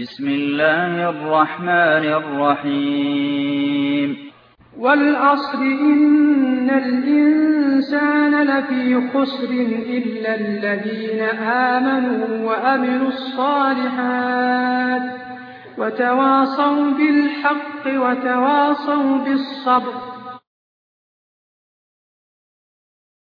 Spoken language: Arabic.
بسم الله الرحمن الرحيم. والعصر إن الإنسان لفي خسر إلا الذين آمنوا وأمنوا الصالحات وتواصوا بالحق وتواصوا بالصبر.